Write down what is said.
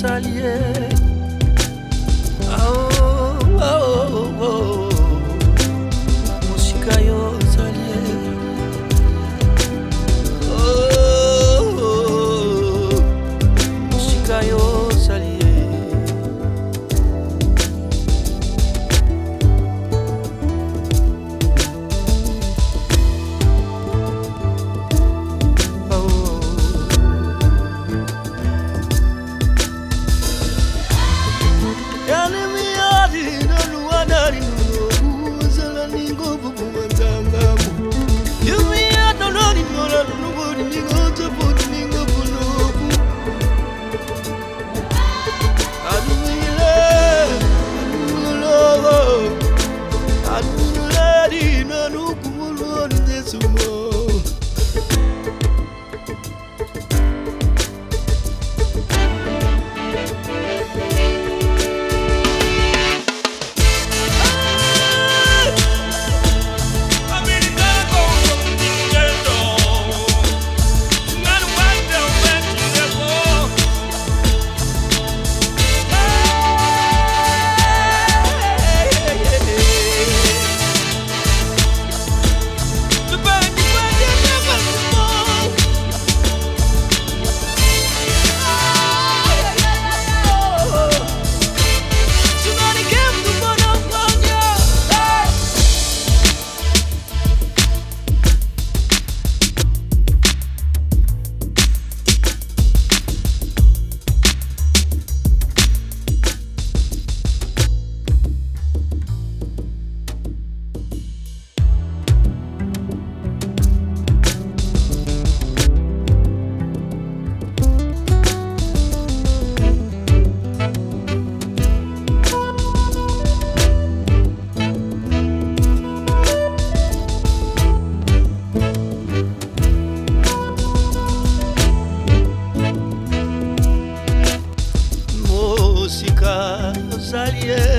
saliera mundo. saliera.